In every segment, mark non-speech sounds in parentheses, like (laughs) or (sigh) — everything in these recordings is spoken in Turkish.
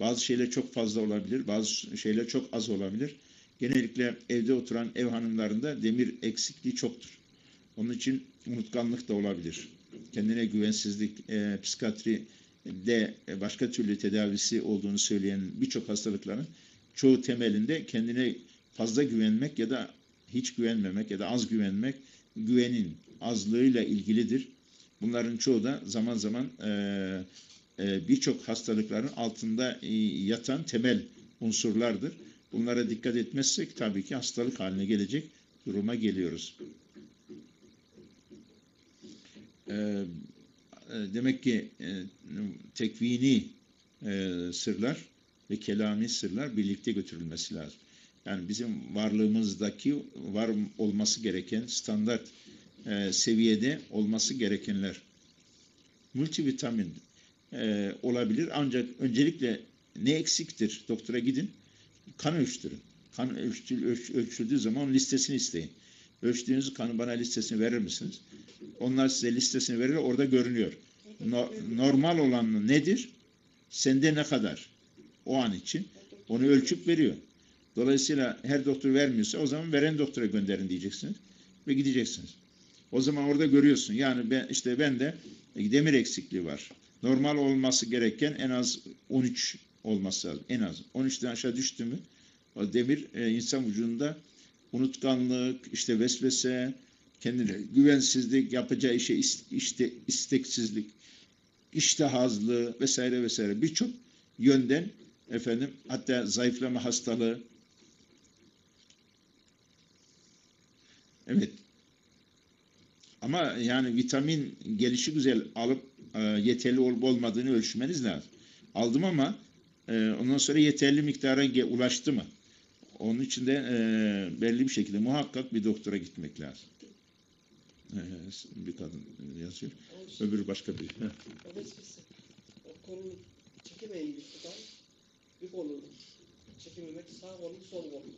Bazı şeyler çok fazla olabilir, bazı şeyler çok az olabilir. Genellikle evde oturan ev hanımlarında demir eksikliği çoktur. Onun için unutkanlık da olabilir. Kendine güvensizlik, e, psikiyatri de başka türlü tedavisi olduğunu söyleyen birçok hastalıkların çoğu temelinde kendine fazla güvenmek ya da hiç güvenmemek ya da az güvenmek güvenin azlığıyla ilgilidir. Bunların çoğu da zaman zaman e, birçok hastalıkların altında e, yatan temel unsurlardır. Bunlara dikkat etmezsek tabii ki hastalık haline gelecek duruma geliyoruz. E, e, demek ki e, tekvini e, sırlar ve kelami sırlar birlikte götürülmesi lazım. Yani bizim varlığımızdaki var olması gereken standart e, seviyede olması gerekenler multivitamin e, olabilir ancak öncelikle ne eksiktir doktora gidin kan ölçtürün. Kan ölçtü, ölç, ölçüldüğü zaman listesini isteyin. Ölçtüğünüz kanı bana listesini verir misiniz? Onlar size listesini verir orada görünüyor. No, normal olan nedir? Sende ne kadar? O an için onu ölçüp veriyor. Dolayısıyla her doktor vermiyorsa o zaman veren doktora gönderin diyeceksiniz ve gideceksiniz. O zaman orada görüyorsun. Yani ben işte bende demir eksikliği var. Normal olması gereken en az 13 olması lazım. En az. 13'ten aşağı düştü mü o demir e, insan vücudunda unutkanlık, işte vesvese, kendine güvensizlik, yapacağı işe işte isteksizlik, iştahazlığı vesaire vesaire birçok yönden efendim hatta zayıflama hastalığı Evet. Ama yani vitamin gelişi güzel alıp e, yeterli olup olmadığını ölçmeniz lazım. Aldım ama e, ondan sonra yeterli miktara ulaştı mı? Onun için de e, belli bir şekilde muhakkak bir doktora gitmek lazım. E, bir kadın yazıyor. Öbürü başka bir. O kolunu çekemeyin sudan. Bir kolunu çekememek sağ kolunu sol kolunu.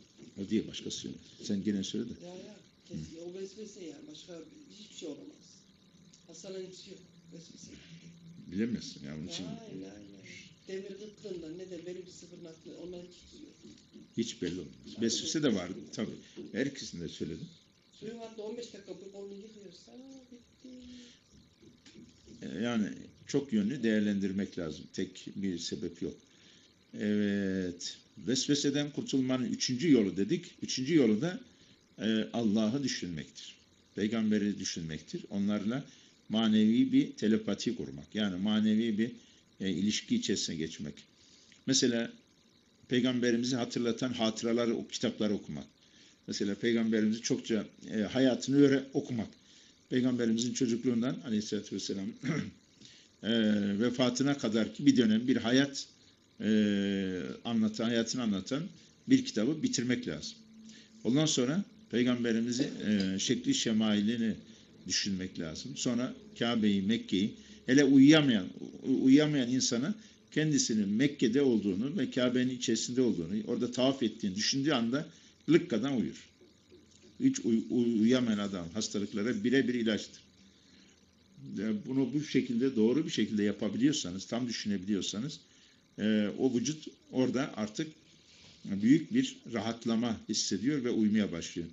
O diye başkası söylüyor. Sen gene söyle de. Ya ya. Kesin o vesvese yani. Başka hiçbir şey olamaz. Hastanın hiçbir şey yok. Bilemezsin ya onun için. Aynen aynen. Demir kıtlığından ne de belli bir sıfırın aklı ondan hiç. Hiç belli olmaz. Vesvese de var tabii. Her ikisini de söyledim. Suyun altında 15 dakika bir kolunu yıkıyorsa bitti. E, Yani çok yönlü değerlendirmek lazım. Tek bir sebep yok. Evet. Vesveseden kurtulmanın üçüncü yolu dedik. Üçüncü yolu da e, Allah'ı düşünmektir. Peygamberi düşünmektir. Onlarla manevi bir telepati kurmak. Yani manevi bir e, ilişki içerisine geçmek. Mesela peygamberimizi hatırlatan hatıraları, o kitapları okumak. Mesela peygamberimizi çokça e, hayatını öğre, okumak. Peygamberimizin çocukluğundan aleyhissalatü vesselam (clears throat) e, vefatına kadar ki bir dönem bir hayat e, anlatan, hayatını anlatan bir kitabı bitirmek lazım. Ondan sonra Peygamberimizi e, şekli şemailini düşünmek lazım. Sonra Kabe'yi, Mekke'yi, hele uyuyamayan, uyuyamayan insana kendisinin Mekke'de olduğunu ve Kabe'nin içerisinde olduğunu, orada tavaf ettiğini düşündüğü anda lıkkadan uyur. Hiç uy uyuyamayan adam hastalıklara birebir ilaçtır. Bunu bu şekilde doğru bir şekilde yapabiliyorsanız, tam düşünebiliyorsanız e, o vücut orada artık büyük bir rahatlama hissediyor ve uyumaya başlıyor.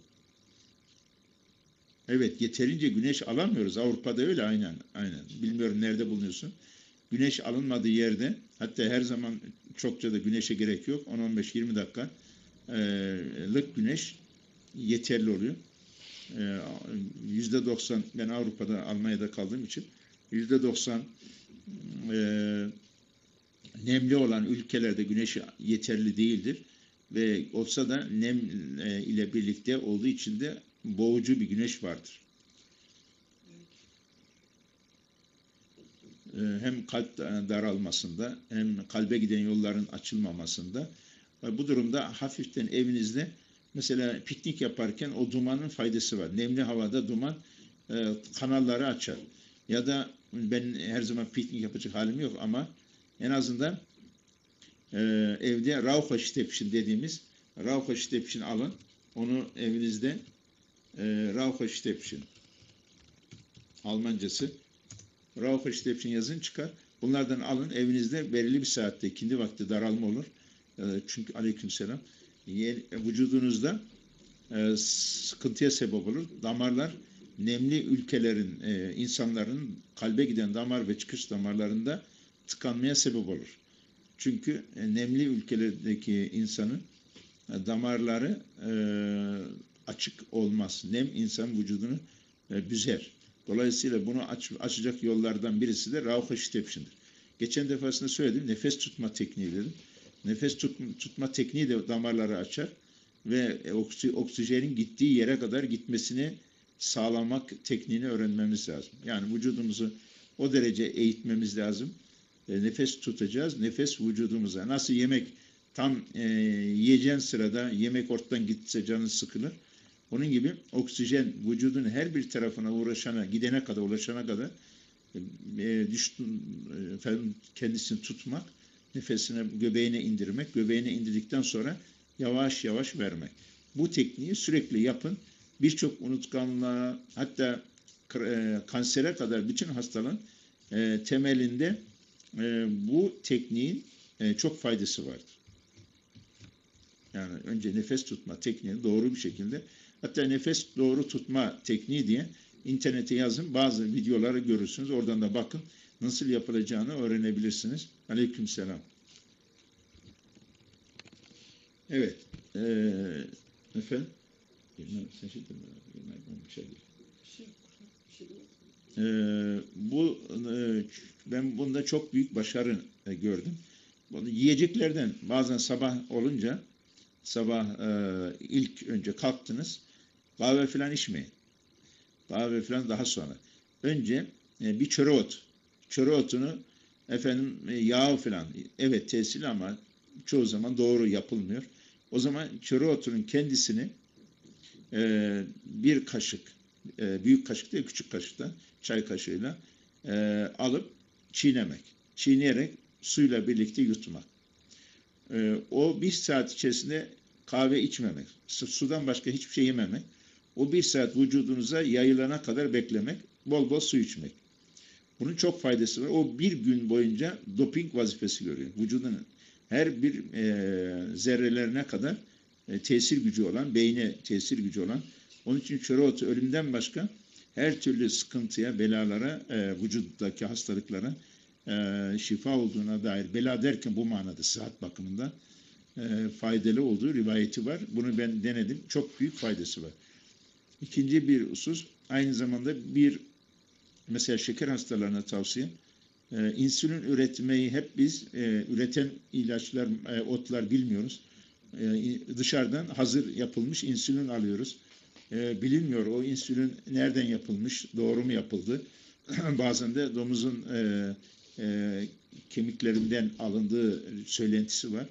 Evet, yeterince güneş alamıyoruz. Avrupa'da öyle aynen. Aynen. Bilmiyorum nerede bulunuyorsun. Güneş alınmadığı yerde, hatta her zaman çokça da güneşe gerek yok. 10-15-20 dakika e, lık güneş yeterli oluyor. E, yüzde 90 ben Avrupa'da, Almanya'da kaldığım için yüzde 90 e, nemli olan ülkelerde güneş yeterli değildir ve olsa da nem e, ile birlikte olduğu için de boğucu bir güneş vardır. E, hem kalp daralmasında hem kalbe giden yolların açılmamasında e, bu durumda hafiften evinizde mesela piknik yaparken o dumanın faydası var. Nemli havada duman kanalları açar. Ya da ben her zaman piknik yapacak halim yok ama en azından e, evde Raucherstäbchen dediğimiz Raucherstäbchen alın. Onu evinizde e, Raucherstäbchen Almancası Raucherstäbchen yazın çıkar. Bunlardan alın evinizde belirli bir saatte ikindi vakti daralma olur. E, çünkü aleykümselam vücudunuzda e, sıkıntıya sebep olur. Damarlar nemli ülkelerin e, insanların kalbe giden damar ve çıkış damarlarında tıkanmaya sebep olur. Çünkü e, nemli ülkelerdeki insanın e, damarları e, açık olmaz. Nem insan vücudunu e, büzer. Dolayısıyla bunu aç, açacak yollardan birisi de Rauch Stäbchen'dir. Geçen defasında söyledim. Nefes tutma tekniği dedim. Nefes tut- tutma tekniği de damarları açar ve e, oksi- oksijenin gittiği yere kadar gitmesini sağlamak tekniğini öğrenmemiz lazım. Yani vücudumuzu o derece eğitmemiz lazım. E, nefes tutacağız. Nefes vücudumuza. Nasıl yemek tam e, yiyeceğin sırada yemek ortadan gitse canın sıkılır. Onun gibi oksijen vücudun her bir tarafına uğraşana, gidene kadar, ulaşana kadar e, düştün, e, efendim, kendisini tutmak, nefesine, göbeğine indirmek, göbeğine indirdikten sonra yavaş yavaş vermek. Bu tekniği sürekli yapın. Birçok unutkanlığa, hatta e, kansere kadar bütün hastalığın e, temelinde e, bu tekniğin e, çok faydası vardır. Yani önce nefes tutma tekniğini doğru bir şekilde hatta nefes doğru tutma tekniği diye internete yazın. Bazı videoları görürsünüz. Oradan da bakın. Nasıl yapılacağını öğrenebilirsiniz. Aleykümselam. Evet. Ee, efendim? Ee, bu e, ben bunda çok büyük başarı e, gördüm. Bunu yiyeceklerden bazen sabah olunca sabah e, ilk önce kalktınız kahve falan içmeyin. Kahve falan daha sonra. Önce e, bir çöre ot. Çöre otunu efendim e, yağ falan evet tesirli ama çoğu zaman doğru yapılmıyor. O zaman çöre otunun kendisini e, bir kaşık e, büyük kaşık değil küçük kaşıkta çay kaşığıyla e, alıp çiğnemek. Çiğneyerek suyla birlikte yutmak. E, o bir saat içerisinde kahve içmemek. su- Sudan başka hiçbir şey yememek. O bir saat vücudunuza yayılana kadar beklemek. Bol bol su içmek. Bunun çok faydası var. O bir gün boyunca doping vazifesi görüyor. Vücudunun her bir e, zerrelerine kadar e, tesir gücü olan, beyne tesir gücü olan. Onun için çöre ölümden başka her türlü sıkıntıya, belalara, e, vücuttaki hastalıklara e, şifa olduğuna dair, bela derken bu manada sıhhat bakımından e, faydalı olduğu rivayeti var. Bunu ben denedim. Çok büyük faydası var. İkinci bir husus, aynı zamanda bir mesela şeker hastalarına tavsiye e, insülin üretmeyi hep biz e, üreten ilaçlar, e, otlar bilmiyoruz. E, dışarıdan hazır yapılmış insülin alıyoruz. E, bilinmiyor o insülin nereden yapılmış, doğru mu yapıldı. (clears throat) Bazen de domuzun e, e, kemiklerinden alındığı söylentisi var.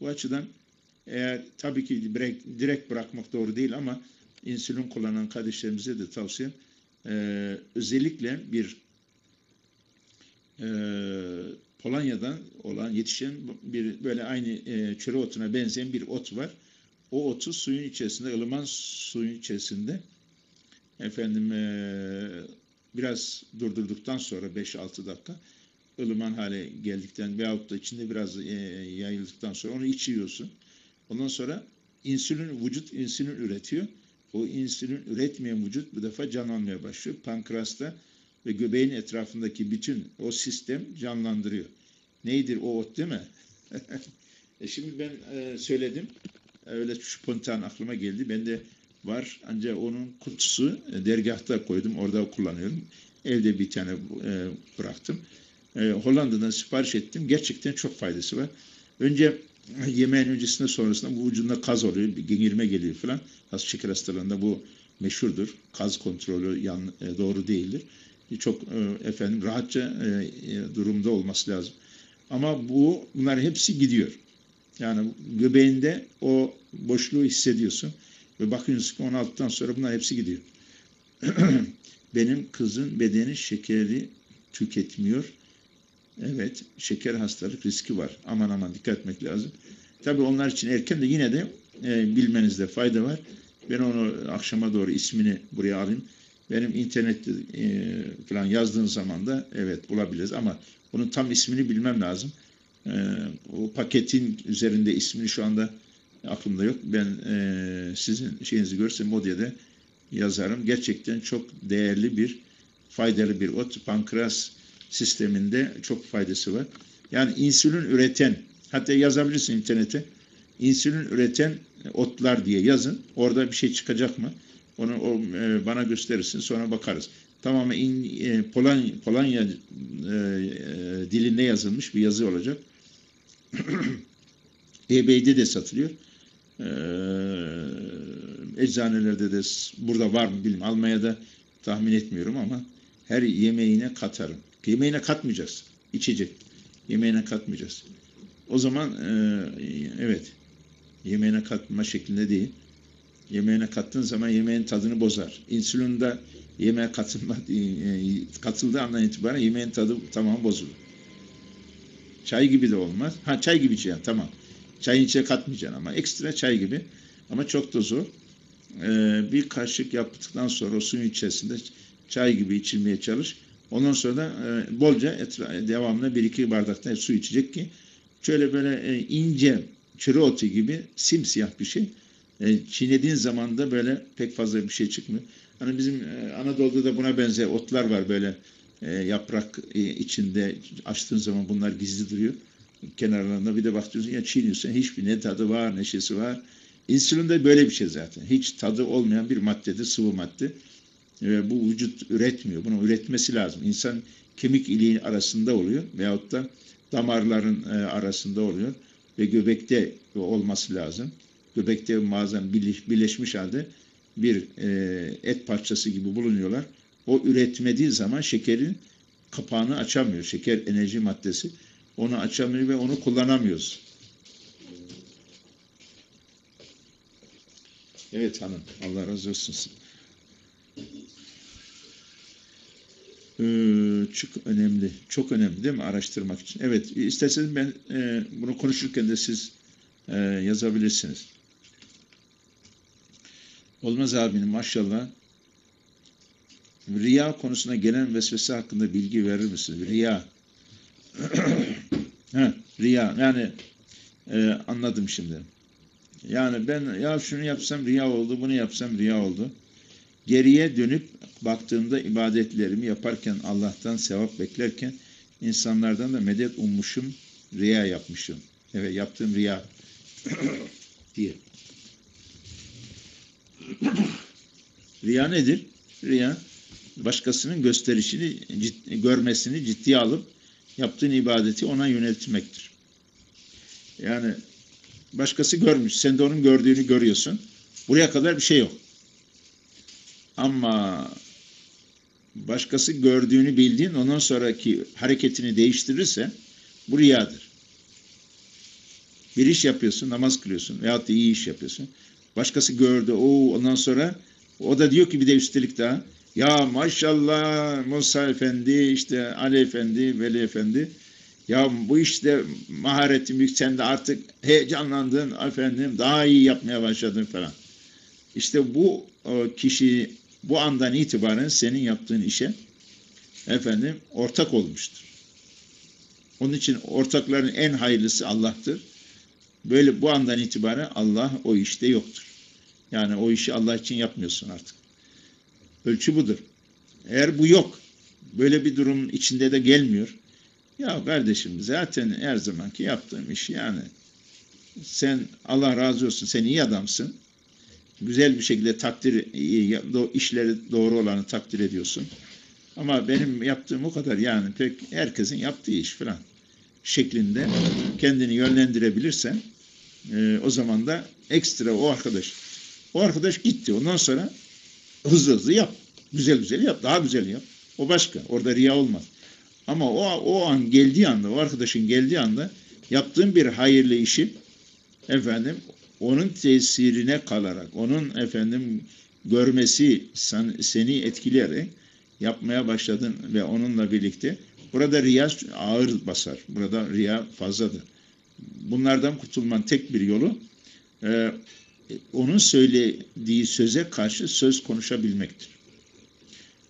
Bu açıdan eğer tabii ki direkt, direkt bırakmak doğru değil ama insülin kullanan kardeşlerimize de tavsiyem e, özellikle bir e, Polonya'dan olan yetişen bir böyle aynı e, çöre otuna benzeyen bir ot var. O otu suyun içerisinde, ılıman suyun içerisinde efendim e, biraz durdurduktan sonra 5-6 dakika ılıman hale geldikten veyahut da içinde biraz e, yayıldıktan sonra onu içiyorsun. Ondan sonra insülin, vücut insülin üretiyor. O insülin üretmeyen vücut bu defa canlanmaya başlıyor. Pankreasta ve göbeğin etrafındaki bütün o sistem canlandırıyor. Neydir o ot değil mi? (laughs) e şimdi ben e, söyledim. Öyle spontan aklıma geldi. Bende var ancak onun kutusu e, dergahta koydum. Orada kullanıyorum. Evde bir tane e, bıraktım. E, Hollanda'dan sipariş ettim. Gerçekten çok faydası var. Önce yemeğin öncesinde sonrasında bu vücudunda kaz oluyor. Bir geğirme geliyor falan. Has şeker hastalığında bu meşhurdur. Kaz kontrolü yan, e, doğru değildir. E, Çok e, efendim rahatça e, e, durumda olması lazım. Ama bu bunlar hepsi gidiyor. Yani göbeğinde o boşluğu hissediyorsun. Ve bakıyorsun ki 16'dan sonra bunlar hepsi gidiyor. (clears throat) Benim kızın bedeni şekeri tüketmiyor. Evet, şeker hastalık riski var. Aman aman dikkat etmek lazım. Tabii onlar için erken de yine de e, bilmenizde fayda var. Ben onu akşama doğru ismini buraya alayım. Benim internette e, falan yazdığın zaman da evet bulabiliriz ama bunun tam ismini bilmem lazım. E, o paketin üzerinde ismini şu anda aklımda yok. Ben e, sizin şeyinizi diye de yazarım. Gerçekten çok değerli bir, faydalı bir ot. Pankreas sisteminde çok faydası var. Yani insülin üreten, hatta yazabilirsin internete, insülin üreten otlar diye yazın. Orada bir şey çıkacak mı? Onu o, e, bana gösterirsin, sonra bakarız. Tamamen in, e, Polonya, Polonya e, e, dilinde yazılmış bir yazı olacak. (clears throat) eBay'de de satılıyor. E, eczanelerde de burada var mı bilmiyorum. Almanya'da tahmin etmiyorum ama her yemeğine katarım. Yemeğine katmayacaksın. İçecek. Yemeğine katmayacağız. O zaman e, evet yemeğine katma şeklinde değil. Yemeğine kattığın zaman yemeğin tadını bozar. İnsülinde yemeğe katılma, e, katıldığı andan itibaren yemeğin tadı tamam bozulur. Çay gibi de olmaz. Ha çay gibi içeceksin tamam. Çayın içine katmayacaksın ama ekstra çay gibi. Ama çok zor. Ee, bir kaşık yaptıktan sonra o suyun içerisinde çay gibi içilmeye çalış. Ondan sonra da e, bolca etra- devamlı bir iki bardakta su içecek ki şöyle böyle e, ince çürü otu gibi simsiyah bir şey. E, çiğnediğin zaman da böyle pek fazla bir şey çıkmıyor. Hani bizim e, Anadolu'da da buna benzer otlar var böyle e, yaprak e, içinde açtığın zaman bunlar gizli duruyor. Kenarlarında bir de bakıyorsun ya çiğniyorsun hiçbir ne tadı var neşesi var. İnsülin de böyle bir şey zaten. Hiç tadı olmayan bir maddedir, sıvı madde. E, bu vücut üretmiyor. Bunu üretmesi lazım. İnsan kemik iliği arasında oluyor veyahut da damarların e, arasında oluyor ve göbekte olması lazım. Göbekte bazen birleş, birleşmiş halde bir e, et parçası gibi bulunuyorlar. O üretmediği zaman şekerin kapağını açamıyor. Şeker enerji maddesi. Onu açamıyor ve onu kullanamıyoruz. Evet hanım. Allah razı olsun. Çok önemli. Çok önemli değil mi araştırmak için? Evet. isterseniz ben e, bunu konuşurken de siz e, yazabilirsiniz. Olmaz abinin maşallah riya konusuna gelen vesvese hakkında bilgi verir misiniz? Riya. (clears throat) ha, riya. Yani e, anladım şimdi. Yani ben ya şunu yapsam riya oldu, bunu yapsam riya oldu. Geriye dönüp baktığımda ibadetlerimi yaparken Allah'tan sevap beklerken insanlardan da medet ummuşum, riya yapmışım. Evet yaptığım riya (coughs) diye. (coughs) riya nedir? Riya başkasının gösterişini, ciddi, görmesini ciddiye alıp yaptığın ibadeti ona yöneltmektir. Yani başkası görmüş, sen de onun gördüğünü görüyorsun. Buraya kadar bir şey yok. Ama başkası gördüğünü bildiğin ondan sonraki hareketini değiştirirse bu riyadır. Bir iş yapıyorsun, namaz kılıyorsun veyahut da iyi iş yapıyorsun. Başkası gördü, o ondan sonra o da diyor ki bir de üstelik daha ya maşallah Musa Efendi, işte Ali Efendi, Veli Efendi ya bu işte sen de artık heyecanlandın efendim, daha iyi yapmaya başladın falan. İşte bu kişi bu andan itibaren senin yaptığın işe efendim ortak olmuştur. Onun için ortakların en hayırlısı Allah'tır. Böyle bu andan itibaren Allah o işte yoktur. Yani o işi Allah için yapmıyorsun artık. Ölçü budur. Eğer bu yok, böyle bir durumun içinde de gelmiyor. Ya kardeşim zaten her zamanki yaptığım iş yani sen Allah razı olsun sen iyi adamsın güzel bir şekilde takdir işleri doğru olanı takdir ediyorsun. Ama benim yaptığım o kadar yani pek herkesin yaptığı iş falan şeklinde kendini yönlendirebilirsen e, o zaman da ekstra o arkadaş o arkadaş gitti. Ondan sonra hızlı hızlı yap. Güzel güzel yap. Daha güzel yap. O başka. Orada riya olmaz. Ama o, o an geldiği anda, o arkadaşın geldiği anda yaptığın bir hayırlı işi efendim onun tesirine kalarak, onun efendim görmesi sen, seni etkileyerek yapmaya başladın ve onunla birlikte burada riya ağır basar. Burada riya fazladır. Bunlardan kurtulman tek bir yolu e, onun söylediği söze karşı söz konuşabilmektir.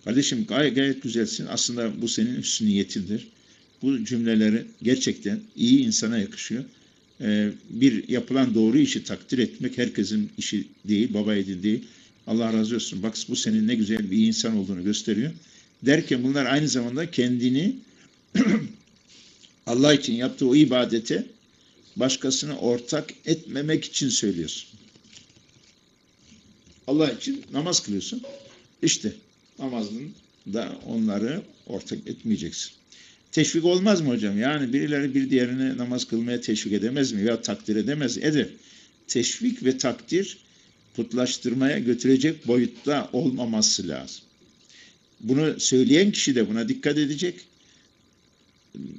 Kardeşim gayet, gayet güzelsin. Aslında bu senin hüsnü niyetindir. Bu cümleleri gerçekten iyi insana yakışıyor. Ee, bir yapılan doğru işi takdir etmek herkesin işi değil, baba edin değil. Allah razı olsun. Bak bu senin ne güzel bir insan olduğunu gösteriyor. Derken bunlar aynı zamanda kendini (clears throat) Allah için yaptığı o ibadete başkasını ortak etmemek için söylüyorsun. Allah için namaz kılıyorsun. İşte namazın da onları ortak etmeyeceksin. Teşvik olmaz mı hocam? Yani birileri bir diğerine namaz kılmaya teşvik edemez mi? Ya takdir edemez. Eder. Teşvik ve takdir putlaştırmaya götürecek boyutta olmaması lazım. Bunu söyleyen kişi de buna dikkat edecek.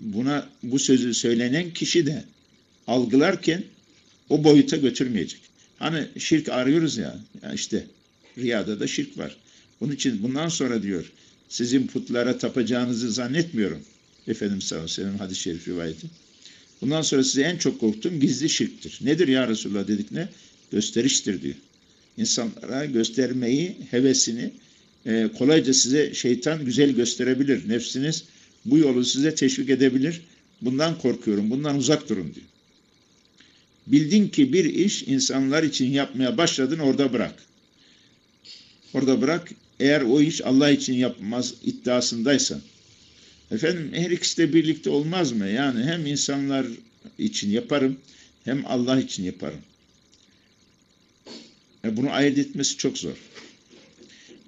Buna bu sözü söylenen kişi de algılarken o boyuta götürmeyecek. Hani şirk arıyoruz ya, ya işte riyada da şirk var. Bunun için bundan sonra diyor sizin putlara tapacağınızı zannetmiyorum. Efendimiz sallallahu aleyhi ve sellem hadis-i şerif rivayeti. Bundan sonra size en çok korktuğum gizli şirktir. Nedir ya Resulullah dedik ne? Gösteriştir diyor. İnsanlara göstermeyi, hevesini e, kolayca size şeytan güzel gösterebilir. Nefsiniz bu yolu size teşvik edebilir. Bundan korkuyorum, bundan uzak durun diyor. Bildin ki bir iş insanlar için yapmaya başladın orada bırak. Orada bırak. Eğer o iş Allah için yapmaz iddiasındaysan. Efendim her ikisi de birlikte olmaz mı? Yani hem insanlar için yaparım hem Allah için yaparım. E bunu ayırt etmesi çok zor.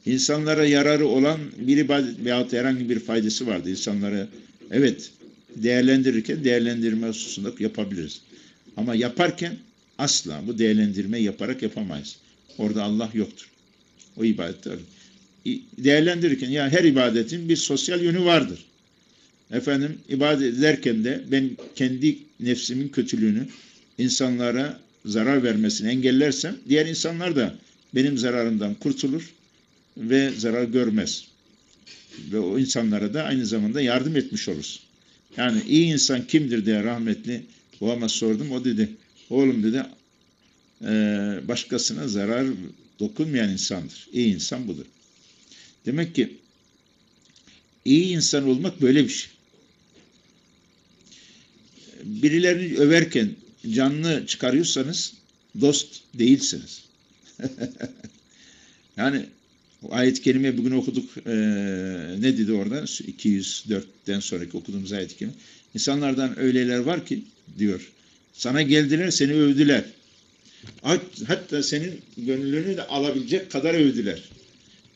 İnsanlara yararı olan bir ibadet veyahut herhangi bir faydası vardı. İnsanlara evet değerlendirirken değerlendirme hususunda yapabiliriz. Ama yaparken asla bu değerlendirme yaparak yapamayız. Orada Allah yoktur. O ibadetler. Değerlendirirken ya her ibadetin bir sosyal yönü vardır. Efendim ibadet ederken de ben kendi nefsimin kötülüğünü insanlara zarar vermesini engellersem diğer insanlar da benim zararımdan kurtulur ve zarar görmez. Ve o insanlara da aynı zamanda yardım etmiş oluruz. Yani iyi insan kimdir diye rahmetli babama sordum. O dedi oğlum dedi başkasına zarar dokunmayan insandır. İyi insan budur. Demek ki iyi insan olmak böyle bir şey. Birilerini överken canlı çıkarıyorsanız dost değilsiniz. (laughs) yani ayet-i kerime bugün okuduk ee, ne dedi orada 204'ten sonraki okuduğumuz ayet-i kerime İnsanlardan öyleler var ki diyor sana geldiler seni övdüler hatta senin gönlünü de alabilecek kadar övdüler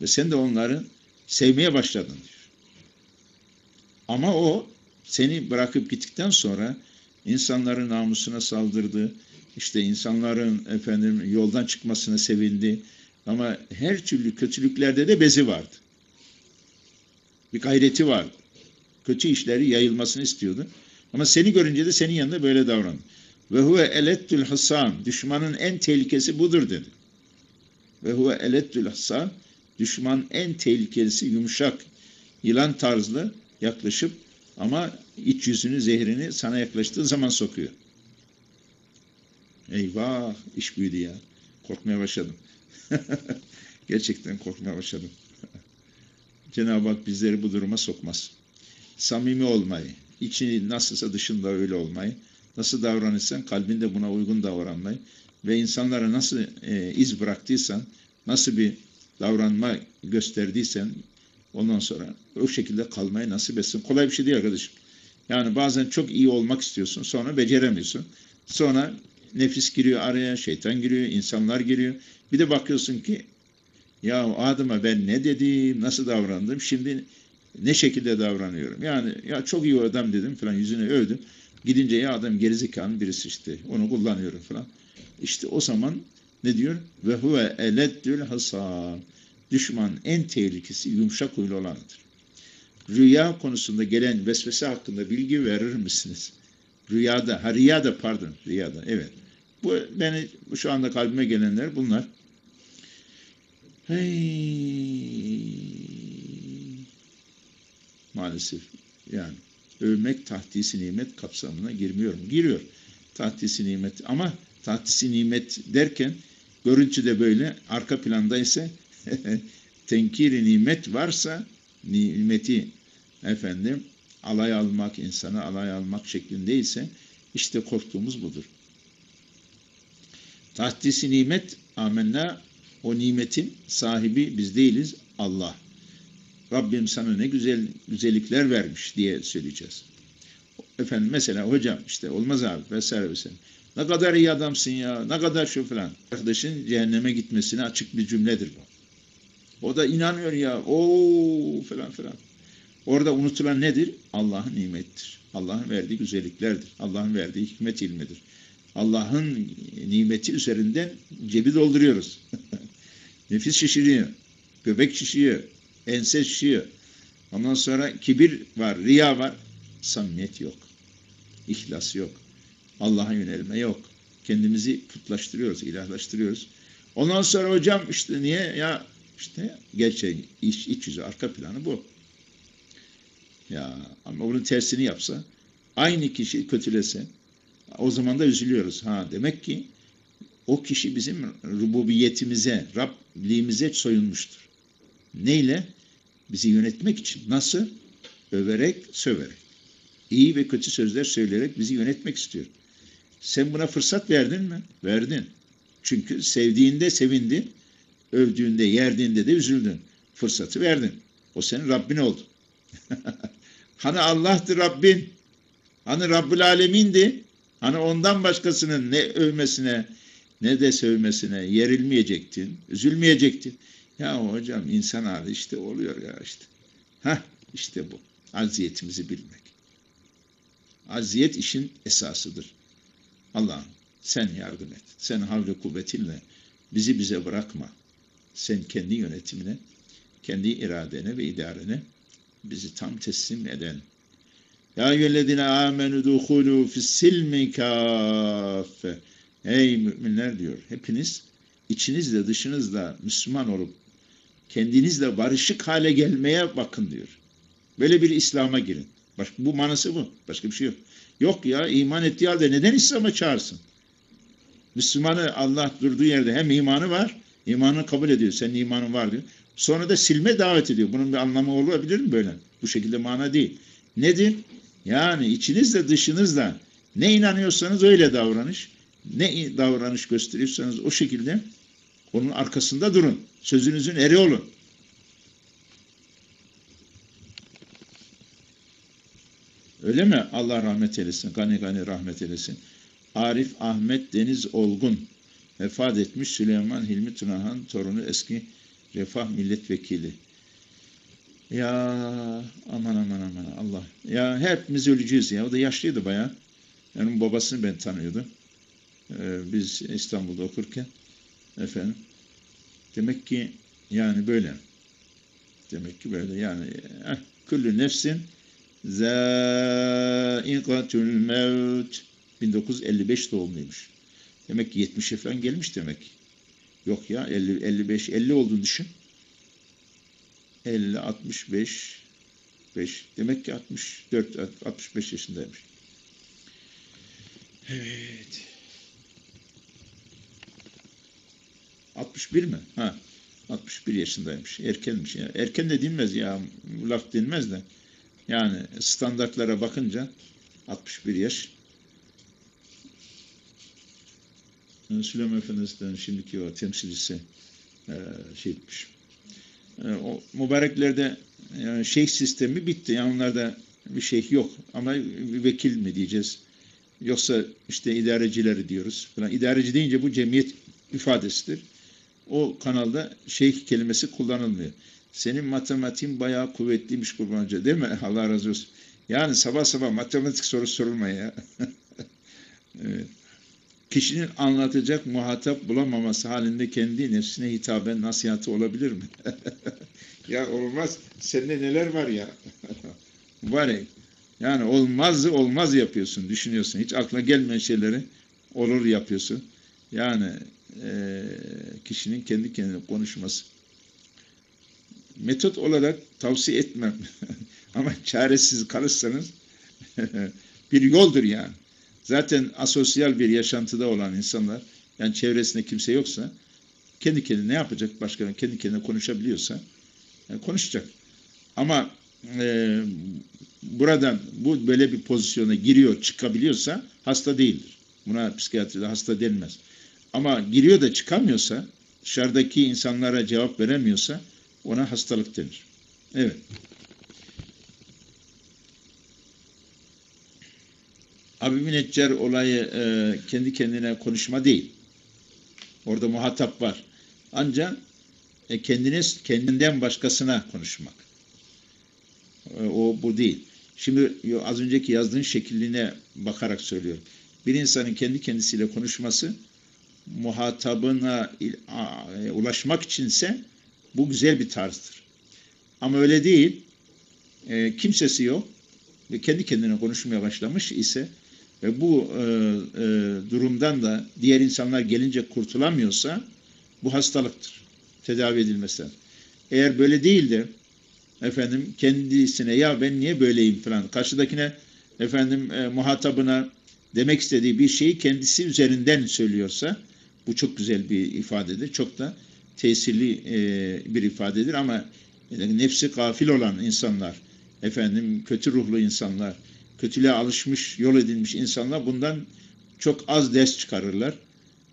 ve sen de onları sevmeye başladın diyor. Ama o seni bırakıp gittikten sonra insanların namusuna saldırdı. İşte insanların efendim yoldan çıkmasına sevindi. Ama her türlü kötülüklerde de bezi vardı. Bir gayreti vardı. Kötü işleri yayılmasını istiyordu. Ama seni görünce de senin yanında böyle davrandı. Ve huve elettül hasam. Düşmanın en tehlikesi budur dedi. Ve huve elettül hasam. Düşman en tehlikelisi yumuşak, yılan tarzlı yaklaşıp ama iç yüzünü, zehrini sana yaklaştığı zaman sokuyor. Eyvah, iş büyüdü ya. Korkmaya başladım. (laughs) Gerçekten korkmaya başladım. (laughs) Cenab-ı Hak bizleri bu duruma sokmaz. Samimi olmayı, içini nasılsa dışında öyle olmayı, nasıl davranırsan kalbinde buna uygun davranmayı ve insanlara nasıl e, iz bıraktıysan, nasıl bir davranma gösterdiysen ondan sonra o şekilde kalmayı nasip etsin. Kolay bir şey değil arkadaşım. Yani bazen çok iyi olmak istiyorsun sonra beceremiyorsun. Sonra nefis giriyor araya, şeytan giriyor, insanlar giriyor. Bir de bakıyorsun ki ya Adem'e ben ne dedim, nasıl davrandım, şimdi ne şekilde davranıyorum. Yani ya çok iyi adam dedim falan yüzüne övdüm. Gidince ya adam gerizekalı birisi işte onu kullanıyorum falan. İşte o zaman ne diyor? Ve huve eleddül hasam. Düşman en tehlikesi yumuşak huylu olanıdır. Rüya konusunda gelen vesvese hakkında bilgi verir misiniz? Rüyada, ha rüyada pardon, rüyada evet. Bu beni şu anda kalbime gelenler bunlar. Hey. Maalesef yani övmek tahtisi nimet kapsamına girmiyor mu? Giriyor. Tahtisi nimet ama tahtisi nimet derken görüntüde böyle arka planda ise (laughs) tenkiri nimet varsa nimeti efendim alay almak, insanı alay almak şeklindeyse işte korktuğumuz budur. Tahtisi nimet amenna o nimetin sahibi biz değiliz Allah. Rabbim sana ne güzel güzellikler vermiş diye söyleyeceğiz. Efendim mesela hocam işte olmaz abi vesaire vesaire. Ne kadar iyi adamsın ya, ne kadar şu falan. Arkadaşın cehenneme gitmesine açık bir cümledir bu. O da inanıyor ya, o falan falan. Orada unutulan nedir? Allah'ın nimettir. Allah'ın verdiği güzelliklerdir. Allah'ın verdiği hikmet ilmidir. Allah'ın nimeti üzerinden cebi dolduruyoruz. (laughs) Nefis şişiriyor, göbek şişiyor, ense şişiyor. Ondan sonra kibir var, riya var, samimiyet yok. İhlas yok. Allah'a yönelme yok. Kendimizi putlaştırıyoruz, ilahlaştırıyoruz. Ondan sonra hocam işte niye ya işte gerçeğin iç, iç yüzü, arka planı bu. Ya ama bunun tersini yapsa, aynı kişi kötülese, o zaman da üzülüyoruz. Ha demek ki o kişi bizim rububiyetimize, Rabliğimize soyunmuştur. Neyle? Bizi yönetmek için. Nasıl? Överek, söverek. İyi ve kötü sözler söyleyerek bizi yönetmek istiyor. Sen buna fırsat verdin mi? Verdin. Çünkü sevdiğinde sevindin, övdüğünde, yerdiğinde de üzüldün. Fırsatı verdin. O senin Rabbin oldu. (laughs) hani Allah'tı Rabbin, hani Rabbül Alemin'di, hani ondan başkasının ne övmesine ne de sövmesine yerilmeyecektin, üzülmeyecektin. Ya hocam insan hali işte oluyor ya işte. Hah işte bu. Aziyetimizi bilmek. Aziyet işin esasıdır. Allah'ım sen yardım et. Sen havle kuvvetinle bizi bize bırakma. Sen kendi yönetimine, kendi iradene ve idarene bizi tam teslim eden. Ya eyyühellezine amenu duhulu fissilmi kaffe. Ey müminler diyor. Hepiniz içinizle dışınızla Müslüman olup kendinizle barışık hale gelmeye bakın diyor. Böyle bir İslam'a girin. Başka, bu manası bu. Başka bir şey yok. Yok ya iman ettiği halde neden İslam'a çağırsın? Müslümanı Allah durduğu yerde hem imanı var, imanını kabul ediyor. Senin imanın var diyor. Sonra da silme davet ediyor. Bunun bir anlamı olabilir mi böyle? Bu şekilde mana değil. Nedir? Yani içinizle dışınızla ne inanıyorsanız öyle davranış, ne davranış gösteriyorsanız o şekilde onun arkasında durun. Sözünüzün eri olun. Öyle mi? Allah rahmet eylesin. Gani gani rahmet eylesin. Arif Ahmet Deniz Olgun vefat etmiş Süleyman Hilmi Tunahan torunu eski refah milletvekili. Ya aman aman aman Allah. Ya hepimiz öleceğiz ya. O da yaşlıydı. Yani onun babasını ben tanıyordum. Ee, biz İstanbul'da okurken efendim. Demek ki yani böyle. Demek ki böyle yani eh, küllü nefsin zâikatul mevt 1955 doğumluymuş. Demek ki 70'e falan gelmiş demek. Yok ya 50, 55, 50 olduğunu düşün. 50, 65, 5. Demek ki 64, 65 yaşındaymış. Evet. 61 mi? Ha. 61 yaşındaymış. Erkenmiş. Ya. Erken de denmez ya. Laf denmez de. Yani standartlara bakınca 61 yaş. Süleyman Efendimiz'den şimdiki o temsilcisi e, şey etmiş. E, o mübareklerde yani şeyh sistemi bitti. Yani onlarda bir şeyh yok. Ama bir vekil mi diyeceğiz? Yoksa işte idarecileri diyoruz. Falan. İdareci deyince bu cemiyet ifadesidir. O kanalda şeyh kelimesi kullanılmıyor. Senin matematiğin bayağı kuvvetliymiş kurbancı değil mi? (laughs) Allah razı olsun. Yani sabah sabah matematik soru sorulmaya. ya. (laughs) evet. Kişinin anlatacak muhatap bulamaması halinde kendi nefsine hitaben nasihatı olabilir mi? (laughs) ya olmaz. Sende neler var ya? (laughs) ya. Yani olmazı olmaz yapıyorsun, düşünüyorsun. Hiç aklına gelmeyen şeyleri olur yapıyorsun. Yani e, kişinin kendi kendine konuşması. Metot olarak tavsiye etmem. (laughs) Ama çaresiz kalırsanız bir yoldur yani. Zaten asosyal bir yaşantıda olan insanlar, yani çevresinde kimse yoksa, kendi kendine ne yapacak başka, kendi kendine konuşabiliyorsa, yani konuşacak. Ama e, buradan bu böyle bir pozisyona giriyor, çıkabiliyorsa hasta değildir. Buna psikiyatride hasta denmez. Ama giriyor da çıkamıyorsa, dışarıdaki insanlara cevap veremiyorsa ona hastalık denir. Evet. Abi Müneccer olayı e, kendi kendine konuşma değil. Orada muhatap var. Ancak e, kendine, kendinden başkasına konuşmak. E, o bu değil. Şimdi az önceki yazdığın şekline bakarak söylüyorum. Bir insanın kendi kendisiyle konuşması muhatabına e, ulaşmak içinse bu güzel bir tarzdır. Ama öyle değil. E, kimsesi yok ve kendi kendine konuşmaya başlamış ise ve bu e, e, durumdan da diğer insanlar gelince kurtulamıyorsa bu hastalıktır. Tedavi edilmesi lazım. Eğer böyle değil de efendim kendisine ya ben niye böyleyim falan karşıdakine efendim e, muhatabına demek istediği bir şeyi kendisi üzerinden söylüyorsa bu çok güzel bir ifadedir. Çok da tesirli e, bir ifadedir ama e, nefsi gafil olan insanlar efendim kötü ruhlu insanlar kötülüğe alışmış, yol edilmiş insanlar bundan çok az ders çıkarırlar.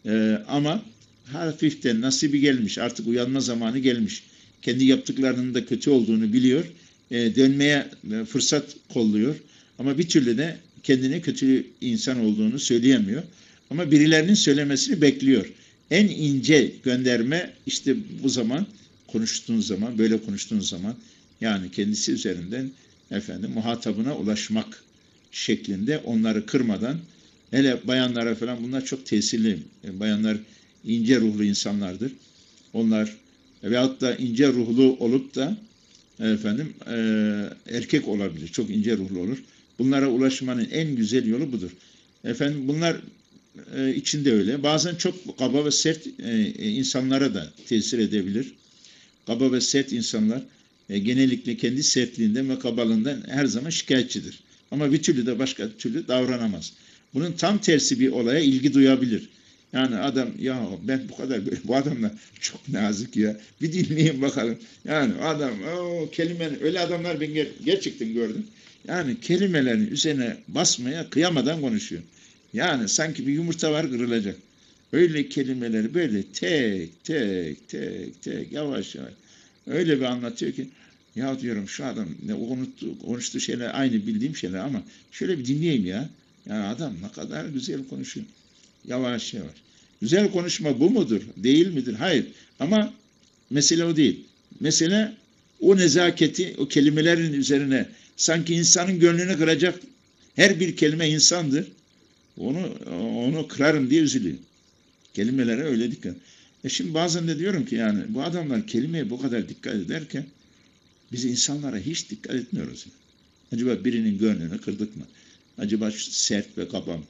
Ee, ama hafiften nasibi gelmiş, artık uyanma zamanı gelmiş. Kendi yaptıklarının da kötü olduğunu biliyor. Ee, dönmeye e, fırsat kolluyor. Ama bir türlü de kendine kötü insan olduğunu söyleyemiyor. Ama birilerinin söylemesini bekliyor. En ince gönderme işte bu zaman konuştuğun zaman, böyle konuştuğun zaman yani kendisi üzerinden efendim muhatabına ulaşmak şeklinde onları kırmadan hele bayanlara falan bunlar çok tesirli. Bayanlar ince ruhlu insanlardır. Onlar veyahut da ince ruhlu olup da efendim e, erkek olabilir. Çok ince ruhlu olur. Bunlara ulaşmanın en güzel yolu budur. Efendim bunlar e, içinde öyle. Bazen çok kaba ve sert e, e, insanlara da tesir edebilir. Kaba ve sert insanlar e, genellikle kendi sertliğinden ve kabalığından her zaman şikayetçidir. Ama bir türlü de başka türlü davranamaz. Bunun tam tersi bir olaya ilgi duyabilir. Yani adam ya ben bu kadar böyle, bu adamlar çok nazik ya. Bir dinleyin bakalım. Yani adam o kelime öyle adamlar ben ger- gerçekten gördüm. Yani kelimelerin üzerine basmaya kıyamadan konuşuyor. Yani sanki bir yumurta var kırılacak. Öyle kelimeleri böyle tek tek tek tek yavaş yavaş öyle bir anlatıyor ki ya diyorum şu adam ne unuttu, konuştuğu şeyler aynı bildiğim şeyler ama şöyle bir dinleyeyim ya. Yani adam ne kadar güzel konuşuyor. Yavaş yavaş. Güzel konuşma bu mudur? Değil midir? Hayır. Ama mesele o değil. Mesele o nezaketi, o kelimelerin üzerine sanki insanın gönlünü kıracak her bir kelime insandır. Onu onu kırarım diye üzülüyor. Kelimelere öyle dikkat. E şimdi bazen de diyorum ki yani bu adamlar kelimeye bu kadar dikkat ederken biz insanlara hiç dikkat etmiyoruz. Acaba birinin gönlünü kırdık mı? Acaba sert ve kaba mı?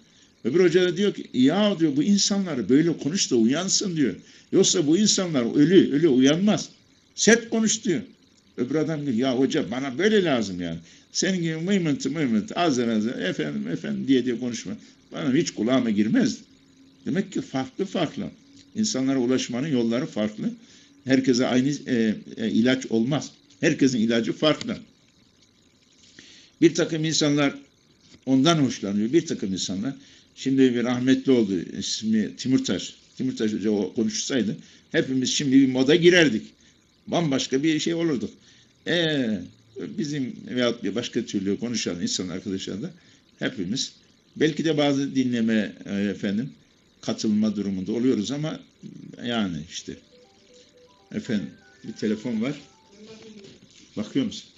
Öbür hoca da diyor ki ya diyor bu insanlar böyle konuş da uyansın diyor. Yoksa bu insanlar ölü ölü uyanmaz. Sert konuş diyor. Öbür adam diyor ya hoca bana böyle lazım yani. Senin gibi mıymıntı mıymıntı azar azar efendim efendim diye diye konuşma. Bana hiç kulağıma girmez. Demek ki farklı farklı. İnsanlara ulaşmanın yolları farklı. Herkese aynı e, e, ilaç olmaz. Herkesin ilacı farklı. Bir takım insanlar ondan hoşlanıyor. Bir takım insanlar şimdi bir rahmetli oldu ismi Timurtaş. Timurtaş Hoca konuşsaydı hepimiz şimdi bir moda girerdik. Bambaşka bir şey olurduk. E, bizim veyahut bir başka türlü konuşan insan arkadaşlar da hepimiz belki de bazı dinleme e, efendim katılma durumunda oluyoruz ama yani işte efendim bir telefon var. Bakıyor musun?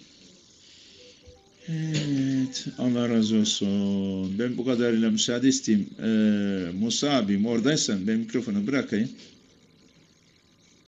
Evet. Allah razı olsun. Ben bu kadarıyla müsaade isteyeyim. Ee, Musa abim oradaysan ben mikrofonu bırakayım.